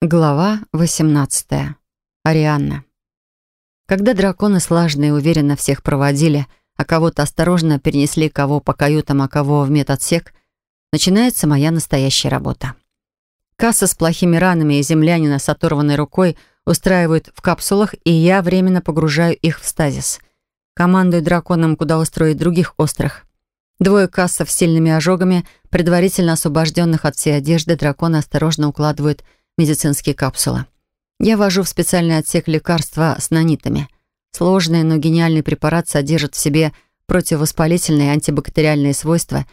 Глава 18. Арианна. Когда драконы слажно и уверенно всех проводили, а кого-то осторожно перенесли кого по каютам, а кого в медотсек, начинается моя настоящая работа. Касса с плохими ранами и землянина с оторванной рукой устраивают в капсулах, и я временно погружаю их в стазис. Командую драконам, куда устроить других острых. Двое кассов с сильными ожогами, предварительно освобожденных от всей одежды, драконы осторожно укладывают медицинские капсулы. Я ввожу в специальный отсек лекарства с нанитами. Сложный, но гениальный препарат содержит в себе противовоспалительные антибактериальные свойства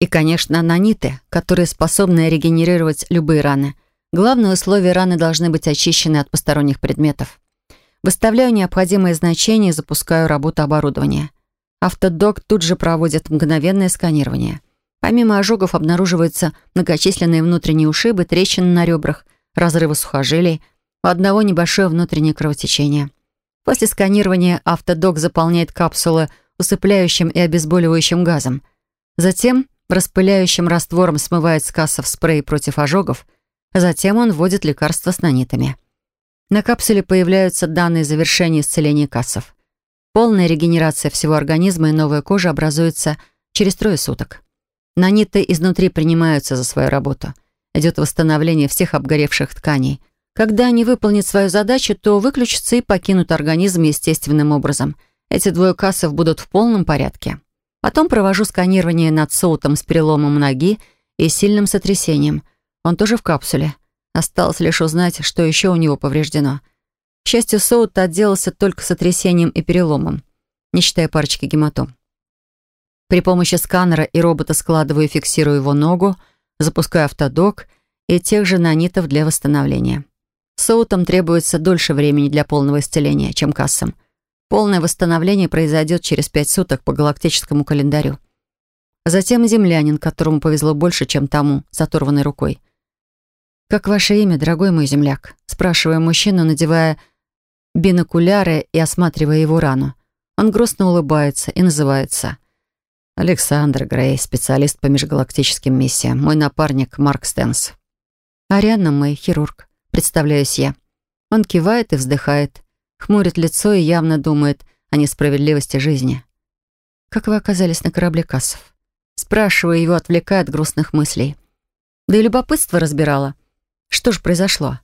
и, конечно, наниты, которые способны регенерировать любые раны. Главное условие раны должны быть очищены от посторонних предметов. Выставляю необходимые значения и запускаю работу оборудования. Автодок тут же проводит мгновенное сканирование. Помимо ожогов обнаруживаются многочисленные внутренние ушибы, трещины на ребрах, разрывы сухожилий, у одного небольшое внутреннее кровотечение. После сканирования автодок заполняет капсулы усыпляющим и обезболивающим газом. Затем распыляющим раствором смывает с кассов спрей против ожогов, затем он вводит лекарства с нанитами. На капсуле появляются данные завершения исцеления кассов. Полная регенерация всего организма и новая кожа образуется через трое суток. Наниты изнутри принимаются за свою работу — идет восстановление всех обгоревших тканей. Когда они выполнят свою задачу, то выключатся и покинут организм естественным образом. Эти двое кассов будут в полном порядке. Потом провожу сканирование над Соутом с переломом ноги и сильным сотрясением. Он тоже в капсуле. Осталось лишь узнать, что еще у него повреждено. К счастью, Соут отделался только сотрясением и переломом, не считая парочки гематом. При помощи сканера и робота складываю и фиксирую его ногу, запускаю автодок и тех же нанитов для восстановления. Соутам требуется дольше времени для полного исцеления, чем кассам. Полное восстановление произойдет через пять суток по галактическому календарю. Затем землянин, которому повезло больше, чем тому, с оторванной рукой. «Как ваше имя, дорогой мой земляк?» спрашивая мужчину, надевая бинокуляры и осматривая его рану. Он грустно улыбается и называется Александр Грей, специалист по межгалактическим миссиям. Мой напарник Марк Стэнс. Арианна Мэй, хирург. Представляюсь я. Он кивает и вздыхает, хмурит лицо и явно думает о несправедливости жизни. «Как вы оказались на корабле Кассов?» Спрашиваю его, отвлекая от грустных мыслей. Да и любопытство разбирала. Что же произошло?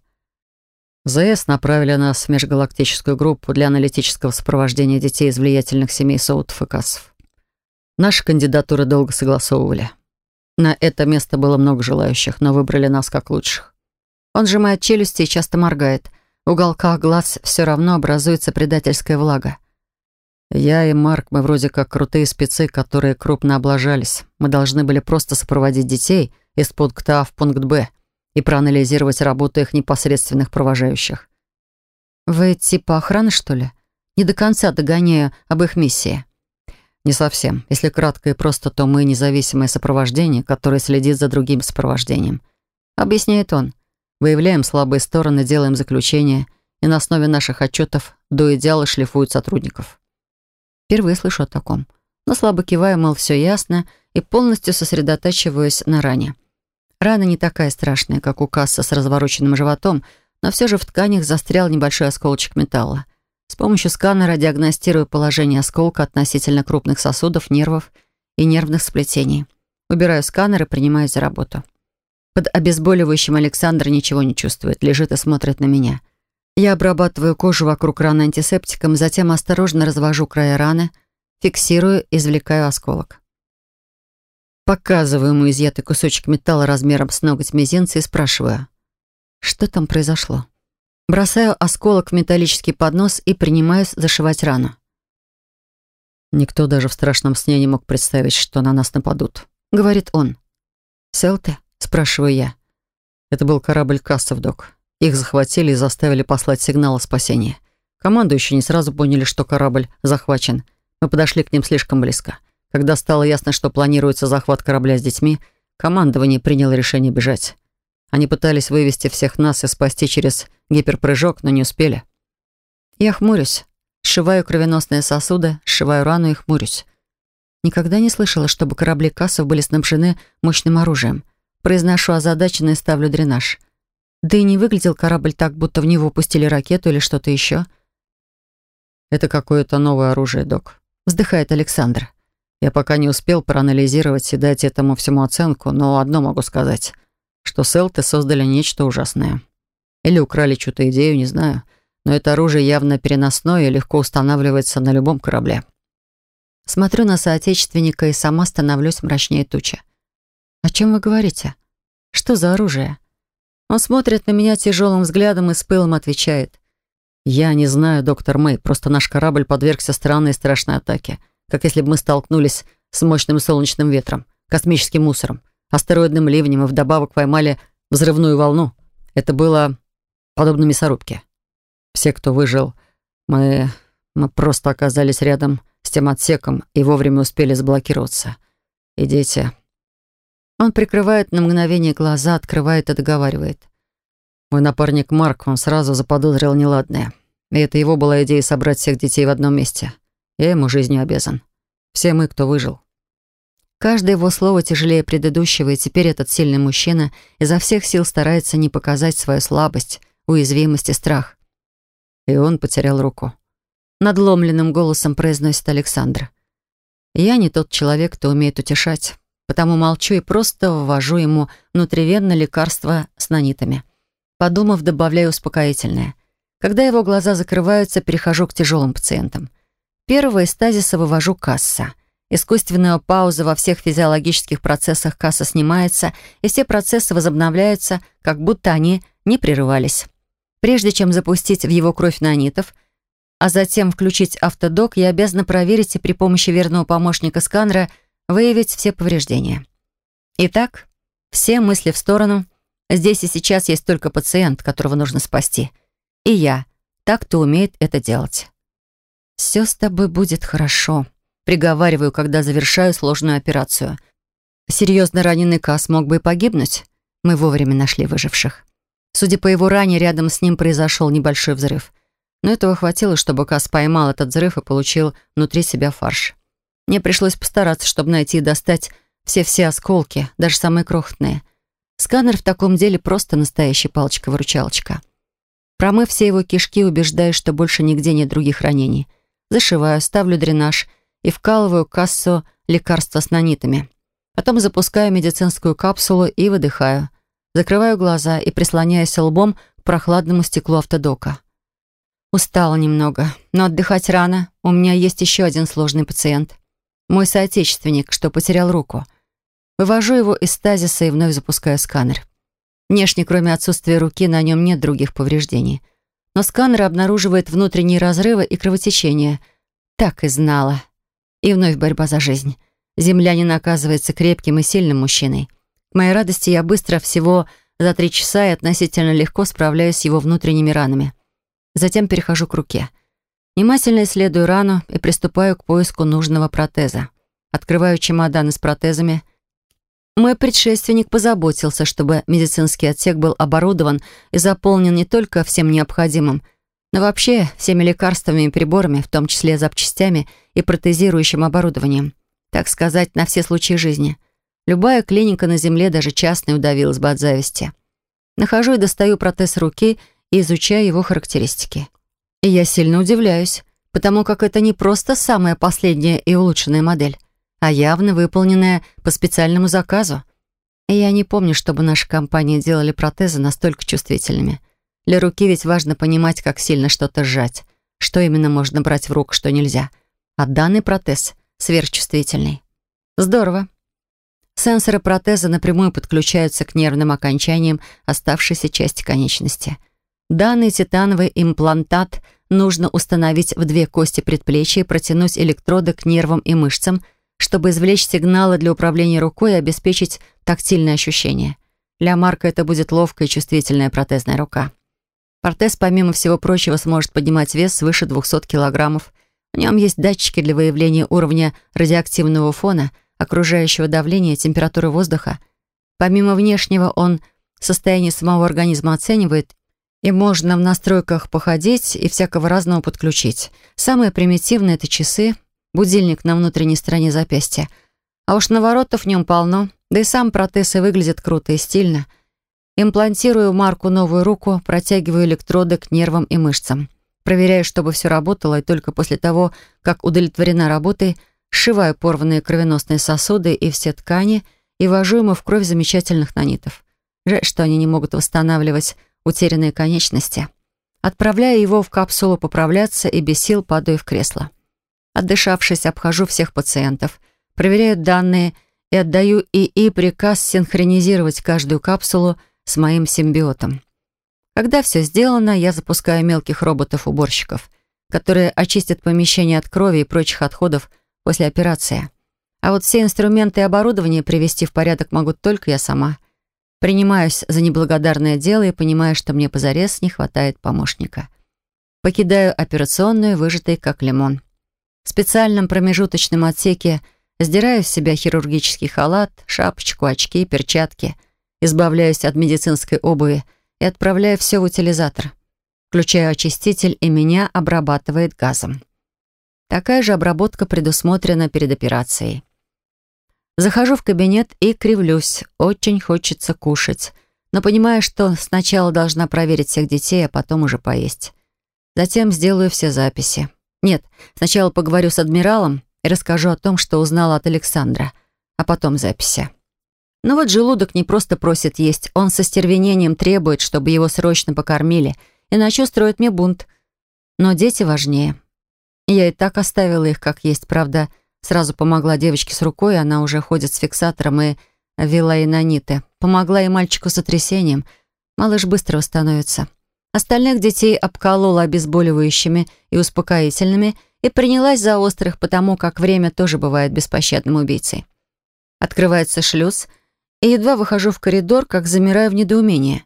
ЗС направили нас в межгалактическую группу для аналитического сопровождения детей из влиятельных семей Соутов и Кассов. Наши кандидатуры долго согласовывали. На это место было много желающих, но выбрали нас как лучших. Он сжимает челюсти и часто моргает. В уголках глаз все равно образуется предательская влага. Я и Марк, мы вроде как крутые спецы, которые крупно облажались. Мы должны были просто сопроводить детей из пункта А в пункт Б и проанализировать работу их непосредственных провожающих. «Вы типа охраны, что ли? Не до конца догоняю об их миссии». Не совсем. Если кратко и просто, то мы независимое сопровождение, которое следит за другим сопровождением. Объясняет он. Выявляем слабые стороны, делаем заключения и на основе наших отчетов до идеала шлифуют сотрудников. Впервые слышу о таком. Но слабо киваю, мол, все ясно, и полностью сосредотачиваюсь на ране. Рана не такая страшная, как у касса с развороченным животом, но все же в тканях застрял небольшой осколочек металла. С помощью сканера диагностирую положение осколка относительно крупных сосудов, нервов и нервных сплетений. Убираю сканер и принимаюсь за работу. Под обезболивающим Александр ничего не чувствует, лежит и смотрит на меня. Я обрабатываю кожу вокруг раны антисептиком, затем осторожно развожу края раны, фиксирую, извлекаю осколок. Показываю ему изъятый кусочек металла размером с ноготь мизинца и спрашиваю, что там произошло. Бросаю осколок в металлический поднос и принимаюсь зашивать рану. «Никто даже в страшном сне не мог представить, что на нас нападут», — говорит он. «Цел ты?» — спрашиваю я. Это был корабль Кассов, док. Их захватили и заставили послать сигнал о спасении. Команду еще не сразу поняли, что корабль захвачен. Мы подошли к ним слишком близко. Когда стало ясно, что планируется захват корабля с детьми, командование приняло решение бежать. Они пытались вывести всех нас и спасти через гиперпрыжок, но не успели. Я хмурюсь, сшиваю кровеносные сосуды, сшиваю рану и хмурюсь. Никогда не слышала, чтобы корабли кассов были снабжены мощным оружием. Произношу озадаченно и ставлю дренаж. Да и не выглядел корабль так, будто в него пустили ракету или что-то еще. «Это какое-то новое оружие, док», — вздыхает Александр. «Я пока не успел проанализировать и дать этому всему оценку, но одно могу сказать, что селты создали нечто ужасное. Или украли чью-то идею, не знаю, но это оружие явно переносное и легко устанавливается на любом корабле». Смотрю на соотечественника и сама становлюсь мрачнее тучи. «О чем вы говорите? Что за оружие?» Он смотрит на меня тяжелым взглядом и с пылом отвечает. «Я не знаю, доктор Мэй, просто наш корабль подвергся странной и страшной атаке, как если бы мы столкнулись с мощным солнечным ветром, космическим мусором, астероидным ливнем и вдобавок поймали взрывную волну. Это было подобно мясорубке. Все, кто выжил, мы... мы просто оказались рядом с тем отсеком и вовремя успели заблокироваться. И дети... Он прикрывает на мгновение глаза, открывает и договаривает. Мой напарник Марк, он сразу заподозрил неладное. И это его была идея собрать всех детей в одном месте. Я ему жизнью обязан. Все мы, кто выжил. Каждое его слово тяжелее предыдущего, и теперь этот сильный мужчина изо всех сил старается не показать свою слабость, уязвимость и страх. И он потерял руку. Надломленным голосом произносит Александр. «Я не тот человек, кто умеет утешать потому молчу и просто ввожу ему внутривенно лекарство с нанитами. Подумав, добавляю успокоительное. Когда его глаза закрываются, перехожу к тяжелым пациентам. Первого из стазиса вывожу касса. Искусственная пауза во всех физиологических процессах касса снимается, и все процессы возобновляются, как будто они не прерывались. Прежде чем запустить в его кровь нанитов, а затем включить автодок, я обязана проверить и при помощи верного помощника сканера – выявить все повреждения. Итак, все мысли в сторону. Здесь и сейчас есть только пациент, которого нужно спасти. И я, так, кто умеет это делать. «Все с тобой будет хорошо», — приговариваю, когда завершаю сложную операцию. Серьезно раненый Кас мог бы и погибнуть. Мы вовремя нашли выживших. Судя по его ране, рядом с ним произошел небольшой взрыв. Но этого хватило, чтобы Кас поймал этот взрыв и получил внутри себя фарш. Мне пришлось постараться, чтобы найти и достать все-все осколки, даже самые крохотные. Сканер в таком деле просто настоящая палочка-выручалочка. Промыв все его кишки, убеждаюсь, что больше нигде нет других ранений. Зашиваю, ставлю дренаж и вкалываю кассу лекарства с нанитами. Потом запускаю медицинскую капсулу и выдыхаю. Закрываю глаза и прислоняюсь лбом к прохладному стеклу автодока. Устала немного, но отдыхать рано. У меня есть еще один сложный пациент. Мой соотечественник, что потерял руку. Вывожу его из стазиса и вновь запускаю сканер. Внешне, кроме отсутствия руки, на нем нет других повреждений. Но сканер обнаруживает внутренние разрывы и кровотечение. Так и знала. И вновь борьба за жизнь. Землянин оказывается крепким и сильным мужчиной. Моей радости я быстро, всего за три часа и относительно легко справляюсь с его внутренними ранами. Затем перехожу к руке — Внимательно исследую рану и приступаю к поиску нужного протеза. Открываю чемоданы с протезами. Мой предшественник позаботился, чтобы медицинский отсек был оборудован и заполнен не только всем необходимым, но вообще всеми лекарствами и приборами, в том числе запчастями и протезирующим оборудованием. Так сказать, на все случаи жизни. Любая клиника на Земле, даже частная, удавилась бы от зависти. Нахожу и достаю протез руки и изучаю его характеристики. И я сильно удивляюсь, потому как это не просто самая последняя и улучшенная модель, а явно выполненная по специальному заказу. И я не помню, чтобы наши компании делали протезы настолько чувствительными. Для руки ведь важно понимать, как сильно что-то сжать, что именно можно брать в руку, что нельзя. А данный протез сверхчувствительный. Здорово. Сенсоры протеза напрямую подключаются к нервным окончаниям оставшейся части конечности — Данный титановый имплантат нужно установить в две кости предплечья и протянуть электроды к нервам и мышцам, чтобы извлечь сигналы для управления рукой и обеспечить тактильное ощущение. Для Марка это будет ловкая и чувствительная протезная рука. Протез, помимо всего прочего, сможет поднимать вес свыше 200 килограммов. В нем есть датчики для выявления уровня радиоактивного фона, окружающего давления, температуры воздуха. Помимо внешнего, он состояние самого организма оценивает и можно в настройках походить и всякого разного подключить. Самое примитивное — это часы, будильник на внутренней стороне запястья. А уж наворотов в нем полно, да и сам протез и выглядит круто и стильно. Имплантирую Марку новую руку, протягиваю электроды к нервам и мышцам. Проверяю, чтобы все работало, и только после того, как удовлетворена работой, сшиваю порванные кровеносные сосуды и все ткани и ввожу ему в кровь замечательных нанитов. Жаль, что они не могут восстанавливать утерянные конечности. Отправляю его в капсулу поправляться и без сил падаю в кресло. Отдышавшись, обхожу всех пациентов, проверяю данные и отдаю ИИ приказ синхронизировать каждую капсулу с моим симбиотом. Когда все сделано, я запускаю мелких роботов-уборщиков, которые очистят помещение от крови и прочих отходов после операции. А вот все инструменты и оборудование привести в порядок могу только я сама. Принимаюсь за неблагодарное дело и понимаю, что мне позарез не хватает помощника. Покидаю операционную, выжатый как лимон. В специальном промежуточном отсеке сдираю с себя хирургический халат, шапочку, очки, перчатки, избавляюсь от медицинской обуви и отправляю все в утилизатор. Включаю очиститель, и меня обрабатывает газом. Такая же обработка предусмотрена перед операцией. Захожу в кабинет и кривлюсь. Очень хочется кушать. Но понимаю, что сначала должна проверить всех детей, а потом уже поесть. Затем сделаю все записи. Нет, сначала поговорю с адмиралом и расскажу о том, что узнала от Александра, а потом записи. Но вот желудок не просто просит есть, он со стервенением требует, чтобы его срочно покормили, иначе устроит мне бунт. Но дети важнее. Я и так оставила их как есть, правда, сразу помогла девочке с рукой, она уже ходит с фиксатором и вела инониты. Помогла и мальчику с сотрясением. Малыш быстро восстановится. Остальных детей обколола обезболивающими и успокоительными и принялась за острых, потому как время тоже бывает беспощадным убийцей. Открывается шлюз, и едва выхожу в коридор, как замираю в недоумении.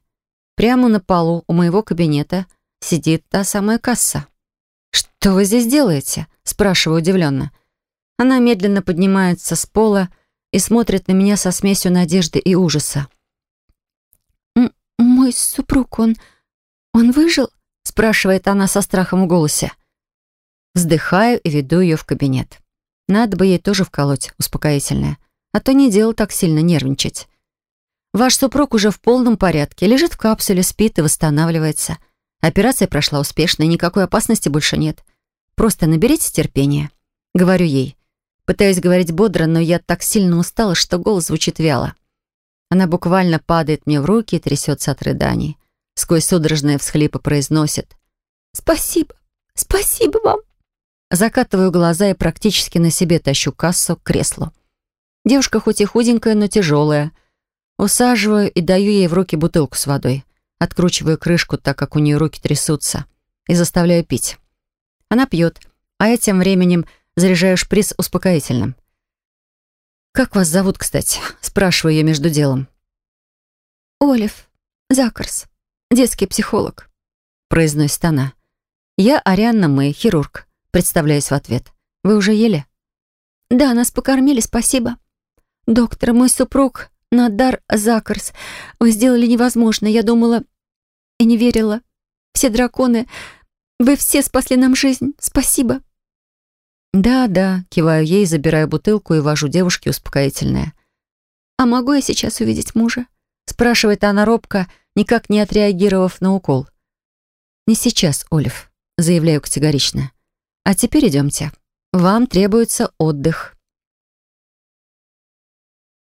Прямо на полу у моего кабинета сидит та самая касса. «Что вы здесь делаете?» — спрашиваю удивленно. Она медленно поднимается с пола и смотрит на меня со смесью надежды и ужаса. «Мой супруг, он... он выжил?» — спрашивает она со страхом в голосе. Вздыхаю и веду ее в кабинет. Надо бы ей тоже вколоть успокоительное, а то не дело так сильно нервничать. Ваш супруг уже в полном порядке, лежит в капсуле, спит и восстанавливается. Операция прошла успешно, никакой опасности больше нет. Просто наберите терпения. Говорю ей. Пытаюсь говорить бодро, но я так сильно устала, что голос звучит вяло. Она буквально падает мне в руки и трясется от рыданий. Сквозь судорожные всхлипы произносит. «Спасибо, спасибо вам». Закатываю глаза и практически на себе тащу кассу к креслу. Девушка хоть и худенькая, но тяжелая. Усаживаю и даю ей в руки бутылку с водой. Откручиваю крышку, так как у нее руки трясутся, и заставляю пить. Она пьет, а я тем временем заряжаю шприц успокоительным. «Как вас зовут, кстати?» — спрашиваю ее между делом. «Олив Закарс, детский психолог», — произносит она. «Я Арианна Мэй, хирург», — представляюсь в ответ. «Вы уже ели?» «Да, нас покормили, спасибо. Доктор, мой супруг Надар Закарс, вы сделали невозможное. Я думала и не верила. Все драконы, вы все спасли нам жизнь. Спасибо. Да, да, киваю ей, забираю бутылку и вожу девушке успокоительное. А могу я сейчас увидеть мужа? Спрашивает она робко, никак не отреагировав на укол. «Не сейчас, Олив», — заявляю категорично. «А теперь идемте. Вам требуется отдых».